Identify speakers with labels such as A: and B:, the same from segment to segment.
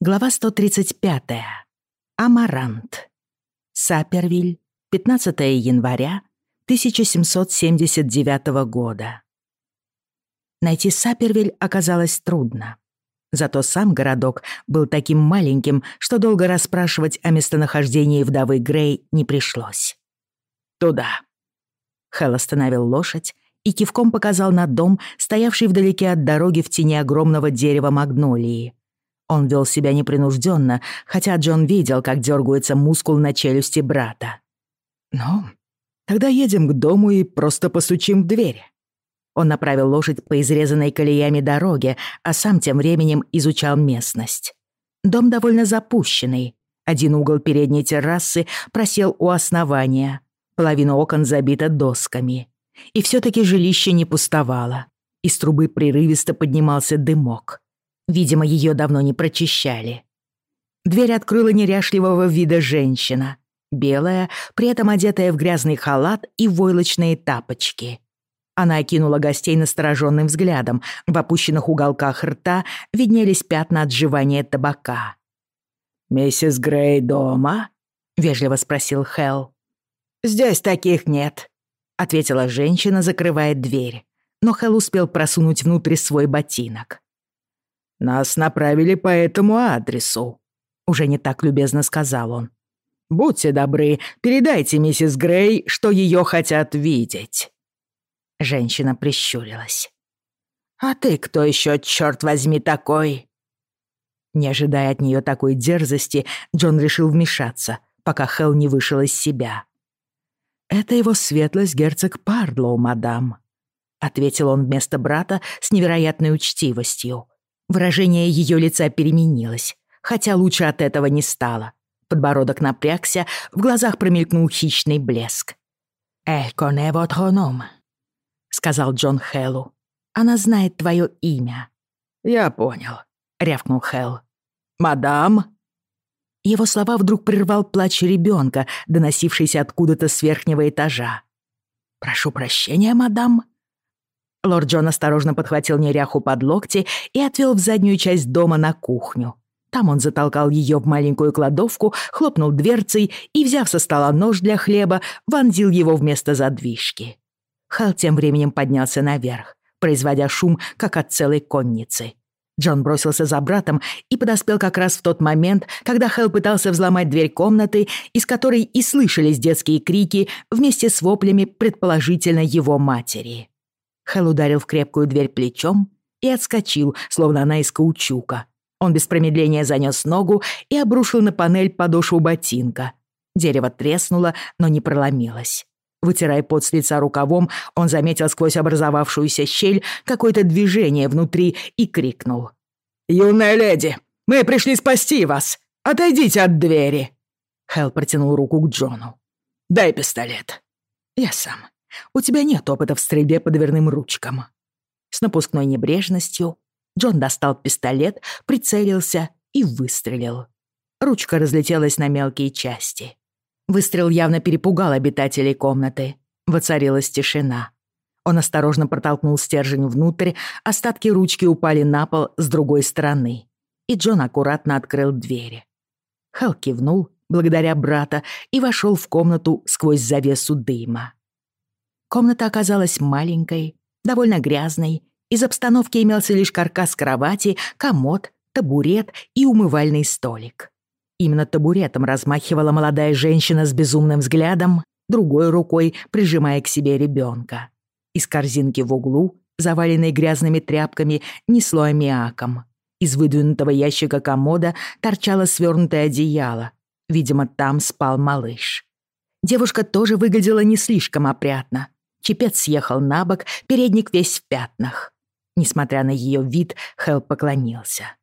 A: Глава 135. Амарант. Сапервиль, 15 января 1779 года. Найти Сапервиль оказалось трудно. Зато сам городок был таким маленьким, что долго расспрашивать о местонахождении вдовы Грей не пришлось. «Туда». Хелл остановил лошадь и кивком показал на дом, стоявший вдалеке от дороги в тени огромного дерева магнолии — он вел себя непринужденно, хотя Джон видел, как дергается мускул на челюсти брата. «Ну, тогда едем к дому и просто постучим в дверь». Он направил лошадь по изрезанной колеями дороге, а сам тем временем изучал местность. Дом довольно запущенный. Один угол передней террасы просел у основания. Половина окон забита досками. И все таки жилище не пустовало. Из трубы прерывисто поднимался дымок. Видимо, ее давно не прочищали. Дверь открыла неряшливого вида женщина, белая, при этом одетая в грязный халат и войлочные тапочки. Она окинула гостей настороженным взглядом. В опущенных уголках рта виднелись пятна отживания табака. «Миссис Грей дома?» — вежливо спросил Хелл. «Здесь таких нет», — ответила женщина, закрывая дверь. Но Хелл успел просунуть внутрь свой ботинок. «Нас направили по этому адресу», — уже не так любезно сказал он. «Будьте добры, передайте миссис Грей, что ее хотят видеть». Женщина прищурилась. «А ты кто еще, черт возьми, такой?» Не ожидая от нее такой дерзости, Джон решил вмешаться, пока Хелл не вышел из себя. «Это его светлость герцог Пардлоу, мадам», — ответил он вместо брата с невероятной учтивостью. Выражение ее лица переменилось, хотя лучше от этого не стало. Подбородок напрягся, в глазах промелькнул хищный блеск. «Эль коне votre nom», — сказал Джон Хэллу. «Она знает твое имя». «Я понял», — рявкнул Хэл. «Мадам?» Его слова вдруг прервал плач ребенка, доносившийся откуда-то с верхнего этажа. «Прошу прощения, мадам», Лорд Джон осторожно подхватил неряху под локти и отвел в заднюю часть дома на кухню. Там он затолкал ее в маленькую кладовку, хлопнул дверцей и, взяв со стола нож для хлеба, вонзил его вместо задвижки. Хал тем временем поднялся наверх, производя шум, как от целой конницы. Джон бросился за братом и подоспел как раз в тот момент, когда Хэл пытался взломать дверь комнаты, из которой и слышались детские крики вместе с воплями, предположительно, его матери. Хэл ударил в крепкую дверь плечом и отскочил, словно она из каучука. Он без промедления занёс ногу и обрушил на панель подошву ботинка. Дерево треснуло, но не проломилось. Вытирая пот с лица рукавом, он заметил сквозь образовавшуюся щель какое-то движение внутри и крикнул. «Юная леди, мы пришли спасти вас! Отойдите от двери!» Хэл протянул руку к Джону. «Дай пистолет». «Я сам», у тебя нет опыта в стрельбе по дверным ручкам». С напускной небрежностью Джон достал пистолет, прицелился и выстрелил. Ручка разлетелась на мелкие части. Выстрел явно перепугал обитателей комнаты. Воцарилась тишина. Он осторожно протолкнул стержень внутрь, остатки ручки упали на пол с другой стороны. И Джон аккуратно открыл двери. Хелл кивнул, благодаря брата, и вошел в комнату сквозь завесу дыма. Комната оказалась маленькой, довольно грязной. Из обстановки имелся лишь каркас кровати, комод, табурет и умывальный столик. Именно табуретом размахивала молодая женщина с безумным взглядом, другой рукой прижимая к себе ребенка. Из корзинки в углу, заваленной грязными тряпками, несло аммиаком. Из выдвинутого ящика комода торчало свернутое одеяло. Видимо, там спал малыш. Девушка тоже выглядела не слишком опрятно. Чепец съехал на бок, передник весь в пятнах. Несмотря на ее вид, Хелл поклонился.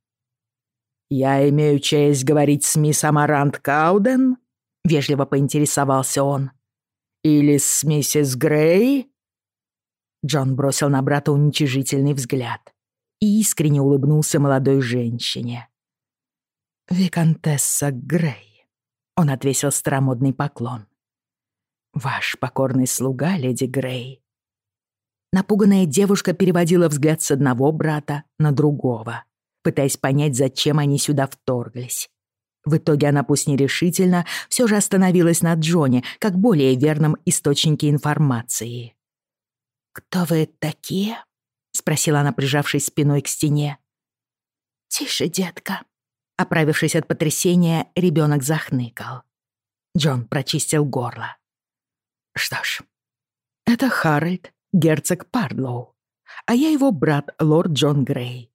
A: «Я имею честь говорить с мисс Амарант Кауден?» — вежливо поинтересовался он. «Или с миссис Грей?» Джон бросил на брата уничижительный взгляд и искренне улыбнулся молодой женщине. «Викантесса Грей», — он отвесил старомодный поклон. «Ваш покорный слуга, леди Грей». Напуганная девушка переводила взгляд с одного брата на другого. пытаясь понять, зачем они сюда вторглись. В итоге она пусть нерешительно, все же остановилась на Джоне, как более верном источнике информации. «Кто вы такие?» — спросила она, прижавшись спиной к стене. «Тише, детка». Оправившись от потрясения, ребенок захныкал. Джон прочистил горло. «Что ж, это Харальд, герцог Пардлоу, а я его брат, лорд Джон Грей.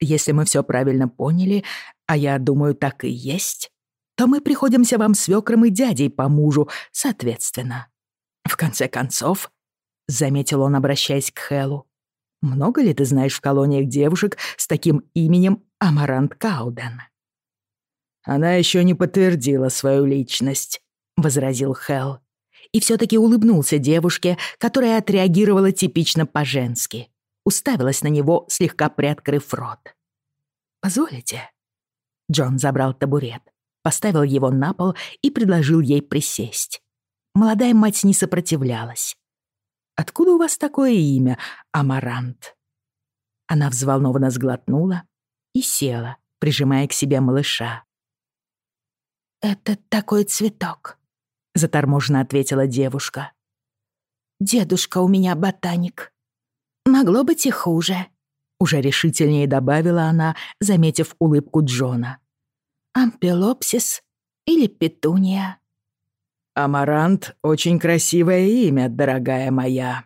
A: Если мы все правильно поняли, а я думаю, так и есть, то мы приходимся вам свекром и дядей по мужу, соответственно. В конце концов, — заметил он, обращаясь к Хэллу, — много ли ты знаешь в колониях девушек с таким именем Амарант Кауден? Она еще не подтвердила свою личность, — возразил Хэл. И все-таки улыбнулся девушке, которая отреагировала типично по-женски. Уставилась на него, слегка приоткрыв рот. «Позволите?» Джон забрал табурет, поставил его на пол и предложил ей присесть. Молодая мать не сопротивлялась. «Откуда у вас такое имя, Амарант?» Она взволнованно сглотнула и села, прижимая к себе малыша. «Это такой цветок», — заторможенно ответила девушка. «Дедушка у меня ботаник. Могло быть и хуже», уже решительнее добавила она, заметив улыбку Джона. «Ампелопсис или петуния?» «Амарант — очень красивое имя, дорогая моя.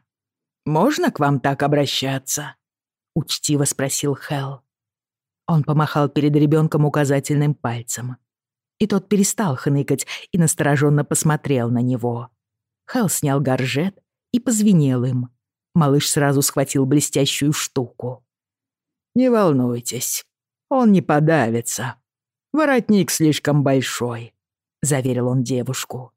A: Можно к вам так обращаться?» — учтиво спросил Хелл. Он помахал перед ребенком указательным пальцем. И тот перестал хныкать и настороженно посмотрел на него. Хелл снял горжет и позвенел им. Малыш сразу схватил блестящую штуку. Не волнуйтесь, он не подавится. Воротник слишком большой», — заверил он девушку.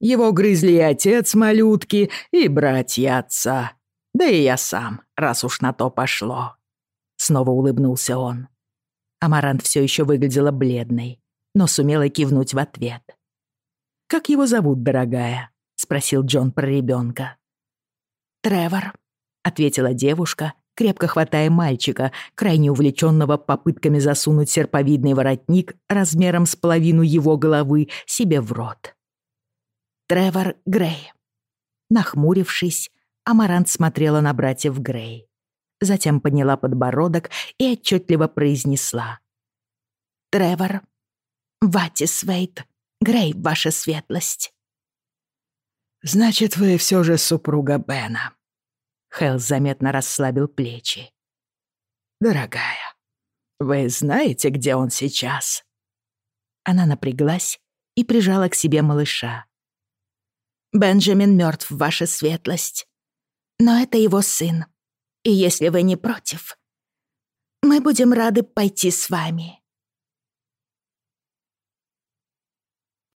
A: «Его грызли и отец малютки, и братья отца. Да и я сам, раз уж на то пошло». Снова улыбнулся он. Амарант все еще выглядела бледной, но сумела кивнуть в ответ. «Как его зовут, дорогая?» — спросил Джон про ребенка. «Тревор», — ответила девушка крепко хватая мальчика, крайне увлеченного попытками засунуть серповидный воротник размером с половину его головы себе в рот. Тревор Грей. Нахмурившись, Амарант смотрела на братьев Грей. Затем подняла подбородок и отчетливо произнесла. «Тревор, Ватисвейт, Грей, ваша светлость». «Значит, вы все же супруга Бена», Хелл заметно расслабил плечи. «Дорогая, вы знаете, где он сейчас?» Она напряглась и прижала к себе малыша. «Бенджамин мертв, ваша светлость. Но это его сын. И если вы не против, мы будем рады пойти с вами».